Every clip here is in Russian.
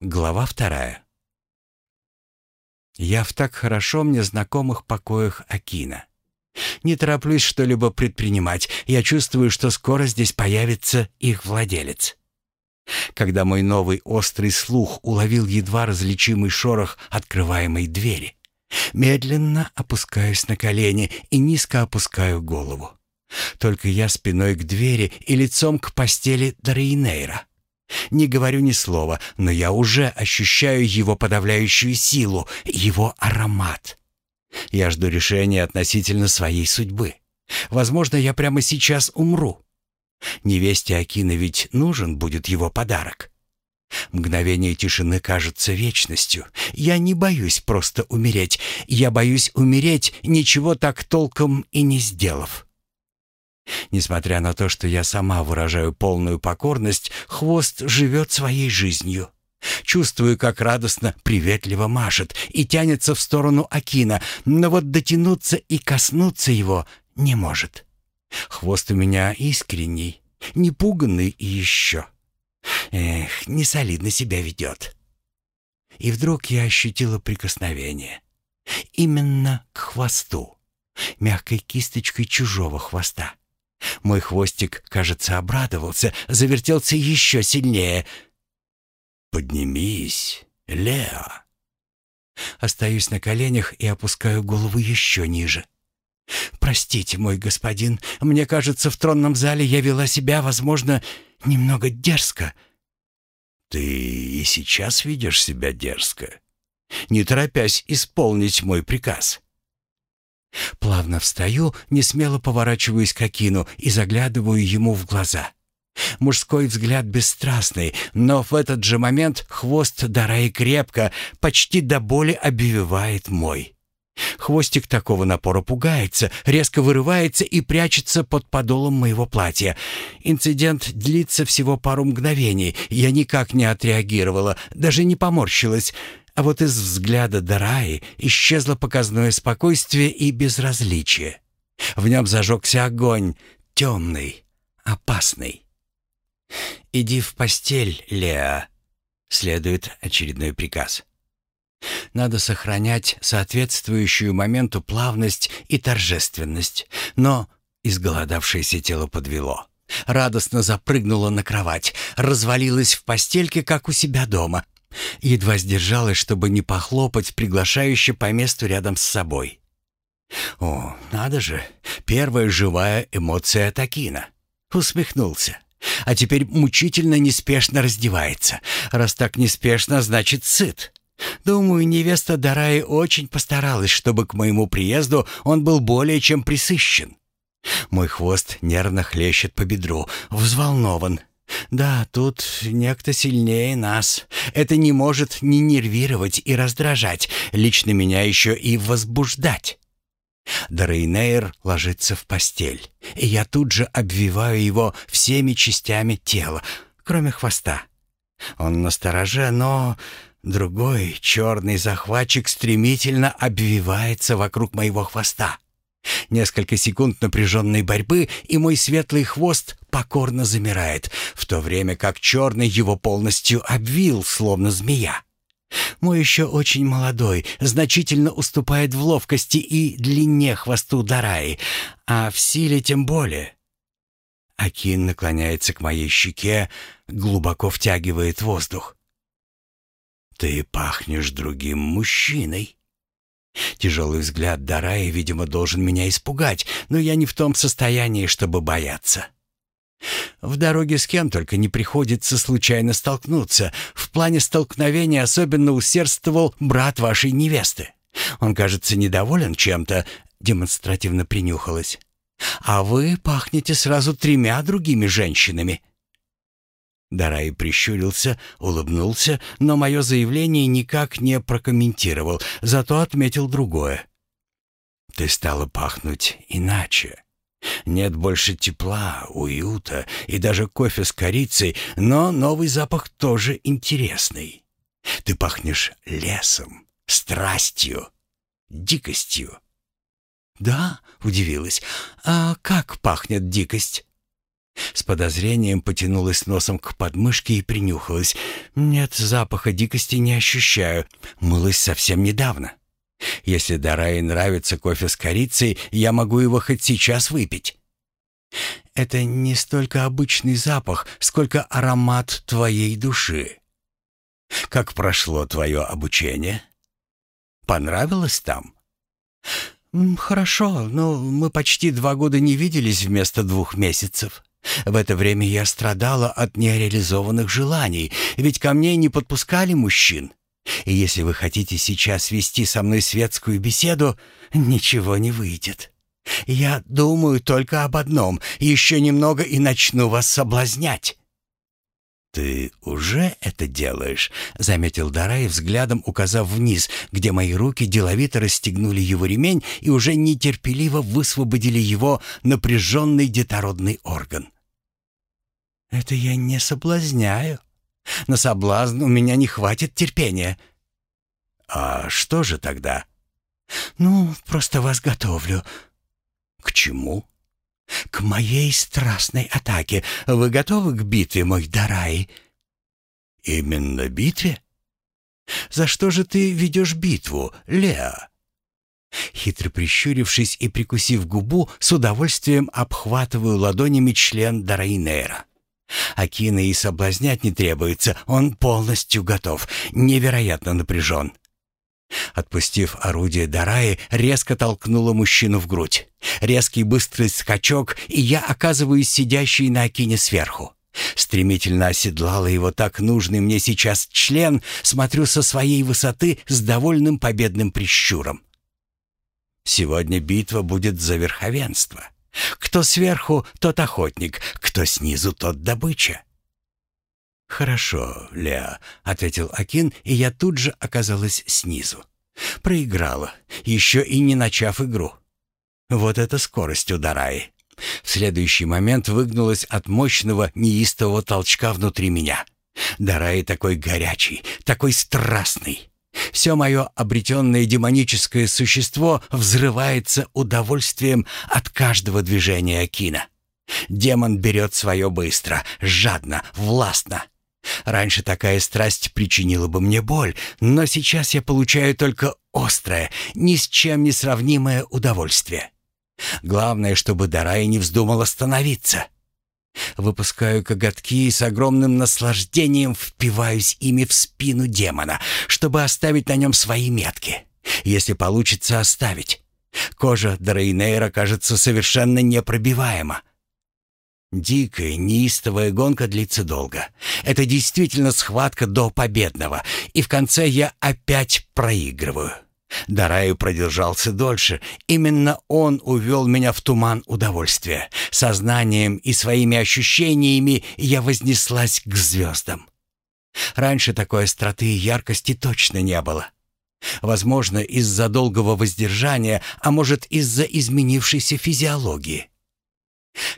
Глава вторая. Я в так хорошо мне знакомых покоях Акина. Не тороплюсь что-либо предпринимать. Я чувствую, что скоро здесь появится их владелец. Когда мой новый острый слух уловил едва различимый шорох открываемой двери, медленно опускаюсь на колени и низко опускаю голову. Только я спиной к двери и лицом к постели Дарейнейра. Не говорю ни слова, но я уже ощущаю его подавляющую силу, его аромат. Я жду решения относительно своей судьбы. Возможно, я прямо сейчас умру. Невесте Акина ведь нужен будет его подарок. Мгновение тишины кажется вечностью. Я не боюсь просто умереть. Я боюсь умереть, ничего так толком и не сделав. Несмотря на то, что я сама выражаю полную покорность, хвост живет своей жизнью. Чувствую, как радостно, приветливо машет и тянется в сторону Акина, но вот дотянуться и коснуться его не может. Хвост у меня искренний, непуганный и еще. Эх, не солидно себя ведет. И вдруг я ощутила прикосновение. Именно к хвосту, мягкой кисточкой чужого хвоста. Мой хвостик, кажется, обрадовался, завертелся еще сильнее. «Поднимись, Лео!» Остаюсь на коленях и опускаю голову еще ниже. «Простите, мой господин, мне кажется, в тронном зале я вела себя, возможно, немного дерзко». «Ты и сейчас ведешь себя дерзко, не торопясь исполнить мой приказ». Плавно встаю, не смело поворачиваюсь к Акину и заглядываю ему в глаза. Мужской взгляд бесстрастный, но в этот же момент хвост Дараи крепко, почти до боли обвивает мой. Хвостик такого напора пугается, резко вырывается и прячется под подолом моего платья. Инцидент длится всего пару мгновений. Я никак не отреагировала, даже не поморщилась. А вот из взгляда Дараи исчезло показное спокойствие и безразличие. В нем зажегся огонь, темный, опасный. «Иди в постель, Леа», — следует очередной приказ. Надо сохранять соответствующую моменту плавность и торжественность, но изголодавшееся тело подвело. Радостно запрыгнула на кровать, развалилась в постельке, как у себя дома, Едва сдержалась, чтобы не похлопать приглашающе по месту рядом с собой. «О, надо же! Первая живая эмоция Такина!» Усмехнулся. «А теперь мучительно неспешно раздевается. Раз так неспешно, значит сыт. Думаю, невеста Дараи очень постаралась, чтобы к моему приезду он был более чем присыщен. Мой хвост нервно хлещет по бедру, взволнован, да, тут некто сильнее нас. Это не может не нервировать и раздражать, лично меня еще и возбуждать. Дрейнейр ложится в постель, и я тут же обвиваю его всеми частями тела, кроме хвоста. Он настороже, но другой черный захватчик стремительно обвивается вокруг моего хвоста. Несколько секунд напряженной борьбы, и мой светлый хвост покорно замирает, в то время как черный его полностью обвил, словно змея. Мой еще очень молодой, значительно уступает в ловкости и длине хвосту Дараи, а в силе тем более. Акин наклоняется к моей щеке, глубоко втягивает воздух. «Ты пахнешь другим мужчиной», Тяжелый взгляд Дараи, видимо, должен меня испугать, но я не в том состоянии, чтобы бояться. В дороге с кем только не приходится случайно столкнуться. В плане столкновения особенно усердствовал брат вашей невесты. Он, кажется, недоволен чем-то, демонстративно принюхалась. А вы пахнете сразу тремя другими женщинами. Дарай прищурился, улыбнулся, но мое заявление никак не прокомментировал, зато отметил другое. «Ты стала пахнуть иначе. Нет больше тепла, уюта и даже кофе с корицей, но новый запах тоже интересный. Ты пахнешь лесом, страстью, дикостью». «Да?» — удивилась. «А как пахнет дикость?» С подозрением потянулась носом к подмышке и принюхалась. Нет, запаха дикости не ощущаю. Мылась совсем недавно. Если Дарае нравится кофе с корицей, я могу его хоть сейчас выпить. Это не столько обычный запах, сколько аромат твоей души. Как прошло твое обучение? Понравилось там? Хорошо, но мы почти два года не виделись вместо двух месяцев. В это время я страдала от нереализованных желаний, ведь ко мне не подпускали мужчин. И если вы хотите сейчас вести со мной светскую беседу, ничего не выйдет. Я думаю только об одном. Еще немного и начну вас соблазнять». «Ты уже это делаешь?» — заметил Дарай, взглядом указав вниз, где мои руки деловито расстегнули его ремень и уже нетерпеливо высвободили его напряженный детородный орган. «Это я не соблазняю. На соблазн у меня не хватит терпения». «А что же тогда?» «Ну, просто вас готовлю. «К чему?» «К моей страстной атаке. Вы готовы к битве, мой Дарай?» «Именно битве?» «За что же ты ведешь битву, Леа?» Хитро прищурившись и прикусив губу, с удовольствием обхватываю ладонями член Дарайнера. Акина и соблазнять не требуется, он полностью готов, невероятно напряжен. Отпустив орудие Дараи, резко толкнула мужчину в грудь. Резкий быстрый скачок, и я оказываюсь сидящей на окине сверху. Стремительно оседлала его так нужный мне сейчас член, смотрю со своей высоты с довольным победным прищуром. Сегодня битва будет за верховенство. Кто сверху, тот охотник, кто снизу, тот добыча. «Хорошо, Леа», — ответил Акин, и я тут же оказалась снизу. Проиграла, еще и не начав игру. Вот это скорость у Дараи. В следующий момент выгнулась от мощного неистового толчка внутри меня. Дараи такой горячий, такой страстный. Все мое обретенное демоническое существо взрывается удовольствием от каждого движения Акина. Демон берет свое быстро, жадно, властно. Раньше такая страсть причинила бы мне боль, но сейчас я получаю только острое, ни с чем не сравнимое удовольствие. Главное, чтобы Дарай не вздумал остановиться. Выпускаю коготки и с огромным наслаждением впиваюсь ими в спину демона, чтобы оставить на нем свои метки. Если получится оставить. Кожа Дрейнейра кажется совершенно непробиваема. Дикая, неистовая гонка длится долго. Это действительно схватка до победного, и в конце я опять проигрываю. Дараю продержался дольше. Именно он увел меня в туман удовольствия. Сознанием и своими ощущениями я вознеслась к звездам. Раньше такой остроты и яркости точно не было. Возможно, из-за долгого воздержания, а может, из-за изменившейся физиологии.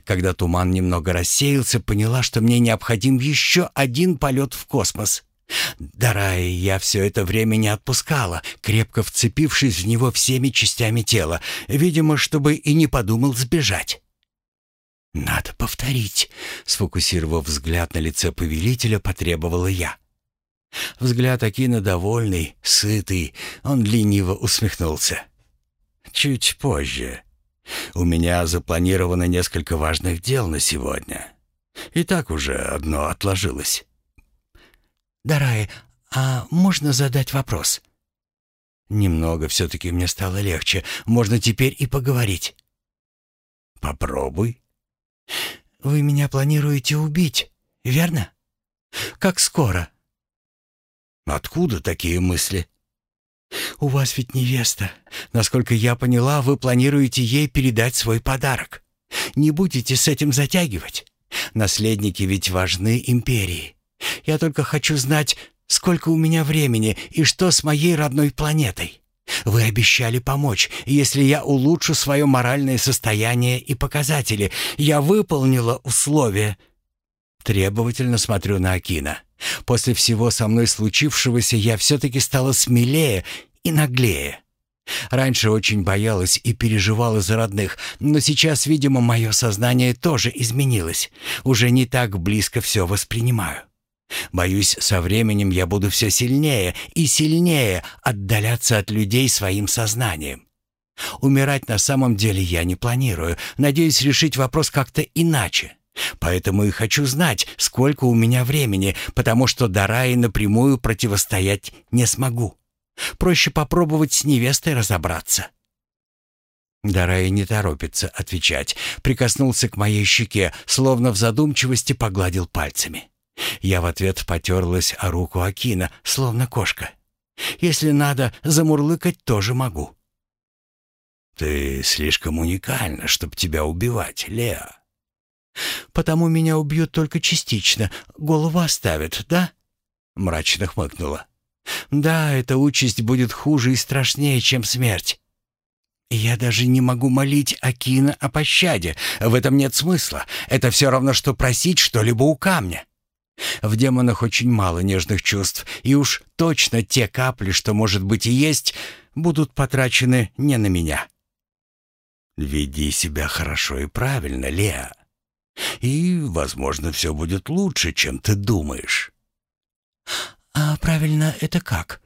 Когда туман немного рассеялся, поняла, что мне необходим еще один полет в космос. Дарая я все это время не отпускала, крепко вцепившись в него всеми частями тела, видимо, чтобы и не подумал сбежать. «Надо повторить», — сфокусировав взгляд на лице повелителя, потребовала я. Взгляд Акина довольный, сытый, он лениво усмехнулся. «Чуть позже. У меня запланировано несколько важных дел на сегодня. И так уже одно отложилось. Дарай, а можно задать вопрос? Немного все-таки мне стало легче. Можно теперь и поговорить. Попробуй. Вы меня планируете убить, верно? Как скоро? Откуда такие мысли? «У вас ведь невеста. Насколько я поняла, вы планируете ей передать свой подарок. Не будете с этим затягивать. Наследники ведь важны империи. Я только хочу знать, сколько у меня времени и что с моей родной планетой. Вы обещали помочь, если я улучшу свое моральное состояние и показатели. Я выполнила условия». Требовательно смотрю на Акина. После всего со мной случившегося я все-таки стала смелее и наглее. Раньше очень боялась и переживала за родных, но сейчас, видимо, мое сознание тоже изменилось. Уже не так близко все воспринимаю. Боюсь, со временем я буду все сильнее и сильнее отдаляться от людей своим сознанием. Умирать на самом деле я не планирую. Надеюсь решить вопрос как-то иначе. Поэтому и хочу знать, сколько у меня времени, потому что Дараи напрямую противостоять не смогу. Проще попробовать с невестой разобраться. Дарай не торопится отвечать. Прикоснулся к моей щеке, словно в задумчивости погладил пальцами. Я в ответ потерлась о руку Акина, словно кошка. Если надо, замурлыкать тоже могу. «Ты слишком уникальна, чтобы тебя убивать, Леа». «Потому меня убьют только частично, голову оставят, да?» Мрачно хмыкнула. Да, эта участь будет хуже и страшнее, чем смерть. я даже не могу молить Акина о пощаде. В этом нет смысла. Это все равно, что просить что-либо у камня. В демонах очень мало нежных чувств, и уж точно те капли, что, может быть, и есть, будут потрачены не на меня. Веди себя хорошо и правильно, Леа. И, возможно, все будет лучше, чем ты думаешь. «А правильно это как?»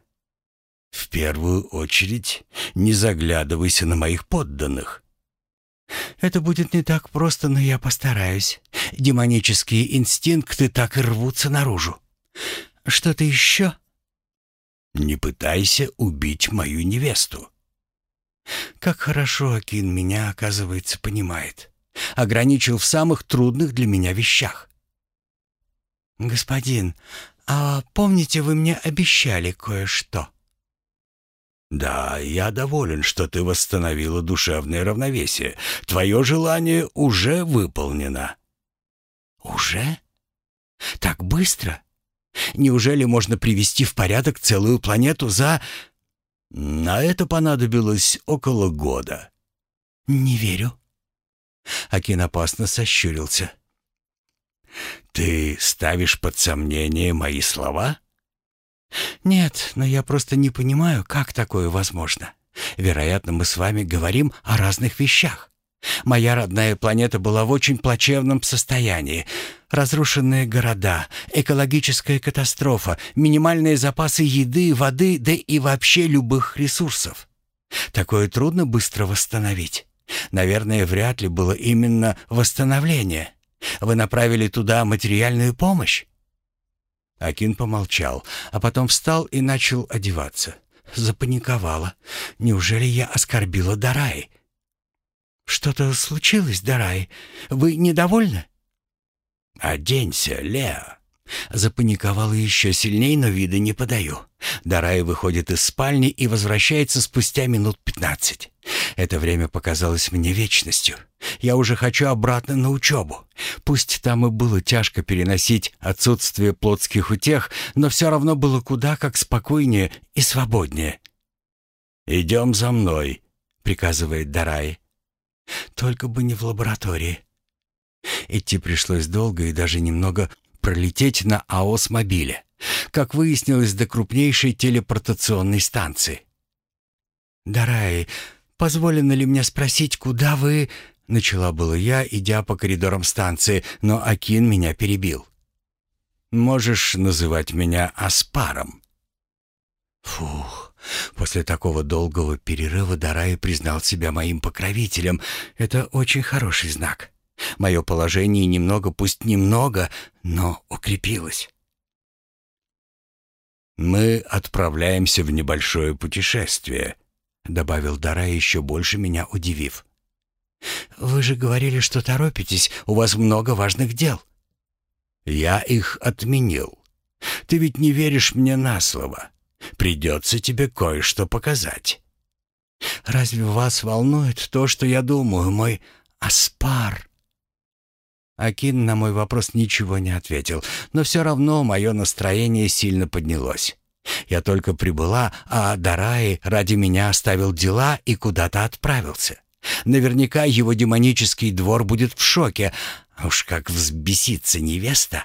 «В первую очередь не заглядывайся на моих подданных». «Это будет не так просто, но я постараюсь. Демонические инстинкты так и рвутся наружу. Что-то еще?» «Не пытайся убить мою невесту». «Как хорошо Акин меня, оказывается, понимает. Ограничил в самых трудных для меня вещах». «Господин, «А помните, вы мне обещали кое-что?» «Да, я доволен, что ты восстановила душевное равновесие. Твое желание уже выполнено». «Уже? Так быстро? Неужели можно привести в порядок целую планету за...» «На это понадобилось около года». «Не верю». Акин опасно сощурился. «Ты ставишь под сомнение мои слова?» «Нет, но я просто не понимаю, как такое возможно. Вероятно, мы с вами говорим о разных вещах. Моя родная планета была в очень плачевном состоянии. Разрушенные города, экологическая катастрофа, минимальные запасы еды, воды, да и вообще любых ресурсов. Такое трудно быстро восстановить. Наверное, вряд ли было именно восстановление. Вы направили туда материальную помощь?» Акин помолчал, а потом встал и начал одеваться. Запаниковала. «Неужели я оскорбила Дарай?» «Что-то случилось, Дарай? Вы недовольны?» «Оденься, Леа!» Запаниковала еще сильнее, но вида не подаю. Дарай выходит из спальни и возвращается спустя минут пятнадцать. Это время показалось мне вечностью. Я уже хочу обратно на учебу. Пусть там и было тяжко переносить отсутствие плотских утех, но все равно было куда как спокойнее и свободнее. «Идем за мной», — приказывает Дарай. «Только бы не в лаборатории». Идти пришлось долго и даже немного пролететь на АОС-мобиле, как выяснилось, до крупнейшей телепортационной станции. «Дарай, позволено ли мне спросить, куда вы...» Начала было я, идя по коридорам станции, но Акин меня перебил. «Можешь называть меня Аспаром». Фух, после такого долгого перерыва Дарай признал себя моим покровителем. Это очень хороший знак. Мое положение немного, пусть немного, но укрепилось. «Мы отправляемся в небольшое путешествие», — добавил Дара, еще больше меня удивив. «Вы же говорили, что торопитесь, у вас много важных дел». «Я их отменил. Ты ведь не веришь мне на слово. Придется тебе кое-что показать». «Разве вас волнует то, что я думаю, мой Аспар?» Акин на мой вопрос ничего не ответил, но все равно мое настроение сильно поднялось. Я только прибыла, а Дараи ради меня оставил дела и куда-то отправился. Наверняка его демонический двор будет в шоке. Уж как взбесится невеста.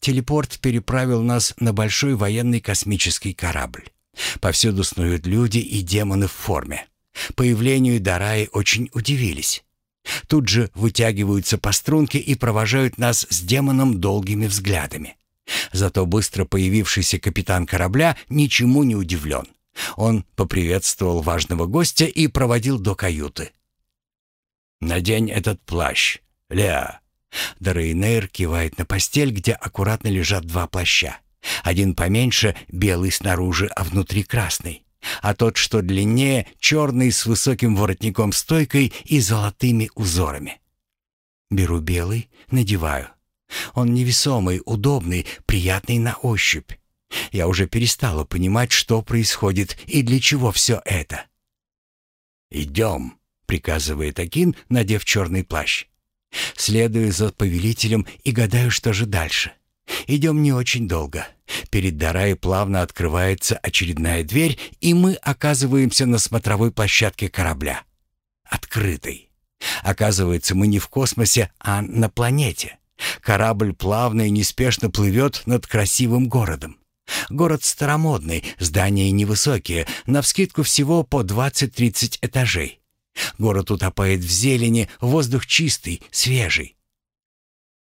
Телепорт переправил нас на большой военный космический корабль. Повсюду снуют люди и демоны в форме. Появлению Дараи очень удивились. Тут же вытягиваются по струнке и провожают нас с демоном долгими взглядами. Зато быстро появившийся капитан корабля ничему не удивлен. Он поприветствовал важного гостя и проводил до каюты. «Надень этот плащ, Леа». Дорейнейр кивает на постель, где аккуратно лежат два плаща. Один поменьше, белый снаружи, а внутри красный. А тот, что длиннее, черный с высоким воротником-стойкой и золотыми узорами. Беру белый, надеваю. Он невесомый, удобный, приятный на ощупь. Я уже перестала понимать, что происходит и для чего все это. «Идем», — приказывает Акин, надев черный плащ. Следую за повелителем и гадаю, что же дальше. Идем не очень долго. Перед Дарай плавно открывается очередная дверь, и мы оказываемся на смотровой площадке корабля. Открытой. Оказывается, мы не в космосе, а на планете. Корабль плавно и неспешно плывет над красивым городом. Город старомодный, здания невысокие, навскидку всего по 20-30 этажей. Город утопает в зелени, воздух чистый, свежий.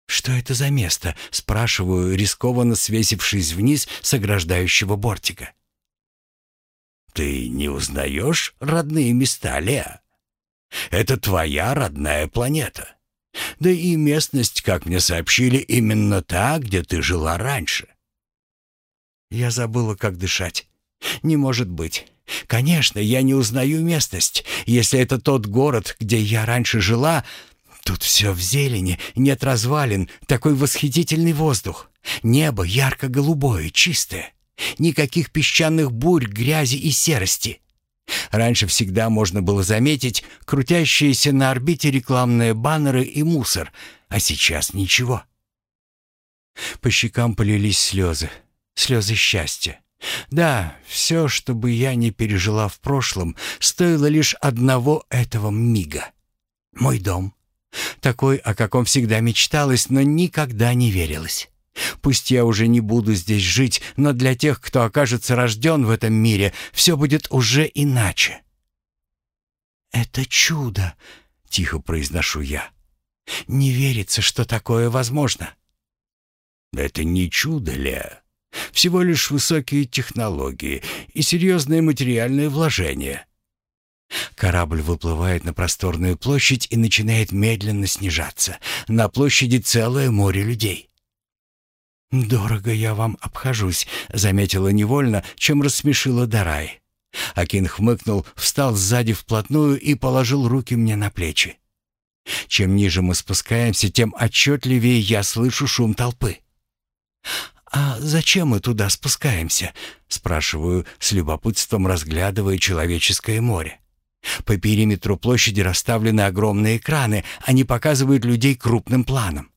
«Что это за место?» — спрашиваю, рискованно свесившись вниз с ограждающего бортика. «Ты не узнаешь родные места, Леа? Это твоя родная планета. Да и местность, как мне сообщили, именно та, где ты жила раньше». Я забыла, как дышать. «Не может быть. Конечно, я не узнаю местность. Если это тот город, где я раньше жила, тут все в зелени, нет развалин, такой восхитительный воздух. Небо ярко-голубое, чистое. Никаких песчаных бурь, грязи и серости. Раньше всегда можно было заметить крутящиеся на орбите рекламные баннеры и мусор, а сейчас ничего. По щекам полились слезы, слезы счастья. Да, все, что бы я не пережила в прошлом, стоило лишь одного этого мига. Мой дом. Такой, о каком всегда мечталось, но никогда не верилось. Пусть я уже не буду здесь жить, но для тех, кто окажется рожден в этом мире, все будет уже иначе. «Это чудо!» — тихо произношу я. «Не верится, что такое возможно». «Это не чудо, Леа. Всего лишь высокие технологии и серьезные материальные вложения. Корабль выплывает на просторную площадь и начинает медленно снижаться. На площади целое море людей. «Дорого я вам обхожусь», — заметила невольно, чем рассмешила Дарай. Акин хмыкнул, встал сзади вплотную и положил руки мне на плечи. Чем ниже мы спускаемся, тем отчетливее я слышу шум толпы. «А зачем мы туда спускаемся?» — спрашиваю с любопытством, разглядывая человеческое море. По периметру площади расставлены огромные экраны, они показывают людей крупным планом.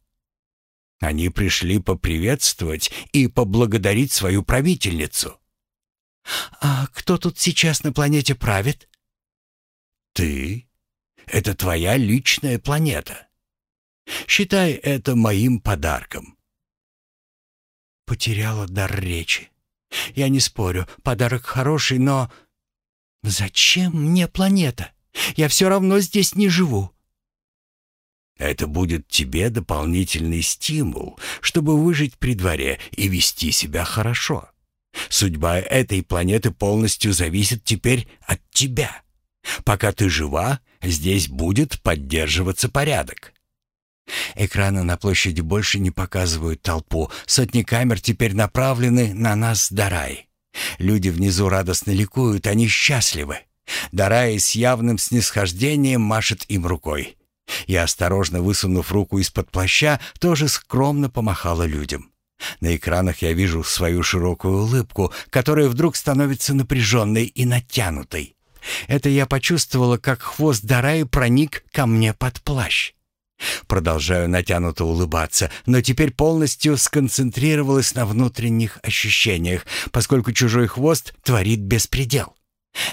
Они пришли поприветствовать и поблагодарить свою правительницу. «А кто тут сейчас на планете правит?» «Ты. Это твоя личная планета. Считай это моим подарком» потеряла дар речи. Я не спорю, подарок хороший, но... Зачем мне планета? Я все равно здесь не живу. Это будет тебе дополнительный стимул, чтобы выжить при дворе и вести себя хорошо. Судьба этой планеты полностью зависит теперь от тебя. Пока ты жива, здесь будет поддерживаться порядок. Экраны на площади больше не показывают толпу. Сотни камер теперь направлены на нас Дарай. Люди внизу радостно ликуют, они счастливы. Дарай с явным снисхождением машет им рукой. Я, осторожно высунув руку из-под плаща, тоже скромно помахала людям. На экранах я вижу свою широкую улыбку, которая вдруг становится напряженной и натянутой. Это я почувствовала, как хвост Дараи проник ко мне под плащ. Продолжаю натянуто улыбаться, но теперь полностью сконцентрировалась на внутренних ощущениях, поскольку чужой хвост творит беспредел.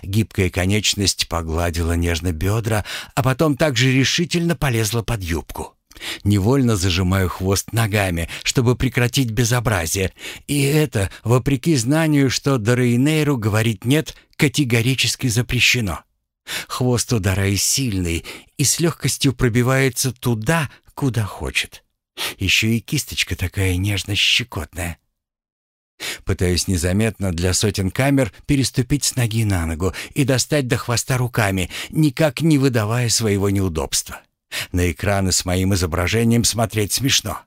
Гибкая конечность погладила нежно бедра, а потом также решительно полезла под юбку. Невольно зажимаю хвост ногами, чтобы прекратить безобразие. И это вопреки знанию, что Дорейнейру говорить «нет» категорически запрещено. Хвост у Дараи сильный и с легкостью пробивается туда, куда хочет. Еще и кисточка такая нежно-щекотная. Пытаюсь незаметно для сотен камер переступить с ноги на ногу и достать до хвоста руками, никак не выдавая своего неудобства. На экраны с моим изображением смотреть смешно.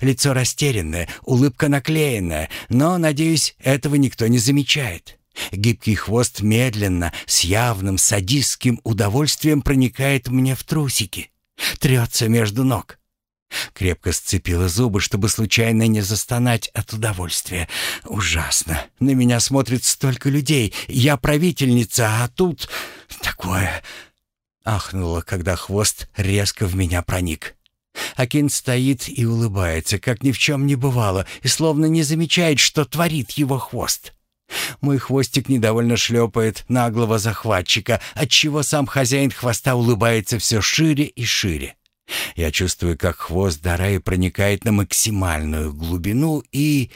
Лицо растерянное, улыбка наклеенная, но, надеюсь, этого никто не замечает. Гибкий хвост медленно, с явным садистским удовольствием проникает мне в трусики. Трется между ног. Крепко сцепила зубы, чтобы случайно не застонать от удовольствия. Ужасно. На меня смотрит столько людей. Я правительница, а тут такое... Ахнула, когда хвост резко в меня проник. Акин стоит и улыбается, как ни в чем не бывало, и словно не замечает, что творит его хвост. Мой хвостик недовольно шлепает наглого захватчика, отчего сам хозяин хвоста улыбается все шире и шире. Я чувствую, как хвост Дараи проникает на максимальную глубину и...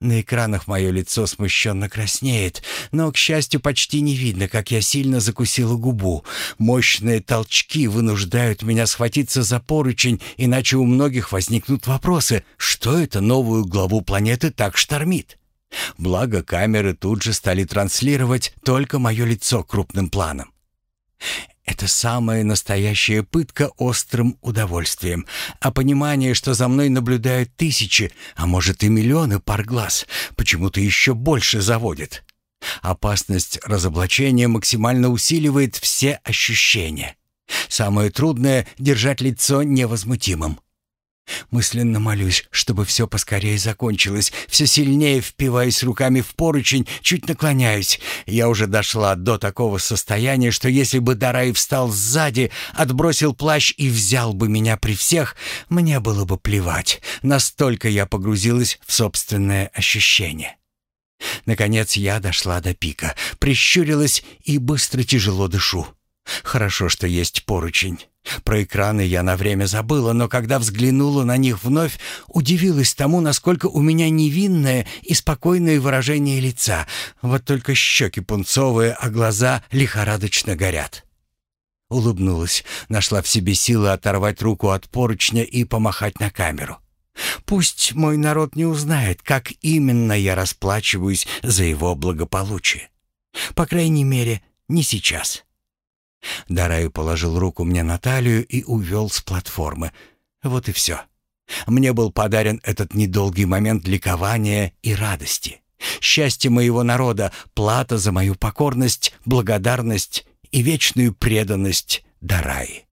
На экранах мое лицо смущенно краснеет, но, к счастью, почти не видно, как я сильно закусила губу. Мощные толчки вынуждают меня схватиться за поручень, иначе у многих возникнут вопросы, что это новую главу планеты так штормит. Благо, камеры тут же стали транслировать только мое лицо крупным планом. Это самая настоящая пытка острым удовольствием, а понимание, что за мной наблюдают тысячи, а может и миллионы пар глаз, почему-то еще больше заводит. Опасность разоблачения максимально усиливает все ощущения. Самое трудное — держать лицо невозмутимым. Мысленно молюсь, чтобы все поскорее закончилось. Все сильнее впиваясь руками в поручень, чуть наклоняюсь. Я уже дошла до такого состояния, что если бы Дарай встал сзади, отбросил плащ и взял бы меня при всех, мне было бы плевать. Настолько я погрузилась в собственное ощущение. Наконец я дошла до пика, прищурилась и быстро тяжело дышу. Хорошо, что есть поручень. Про экраны я на время забыла, но когда взглянула на них вновь, удивилась тому, насколько у меня невинное и спокойное выражение лица. Вот только щеки пунцовые, а глаза лихорадочно горят. Улыбнулась, нашла в себе силы оторвать руку от поручня и помахать на камеру. Пусть мой народ не узнает, как именно я расплачиваюсь за его благополучие. По крайней мере, не сейчас. Дараю положил руку мне на талию и увел с платформы. Вот и все. Мне был подарен этот недолгий момент ликования и радости. Счастье моего народа, плата за мою покорность, благодарность и вечную преданность Дараи.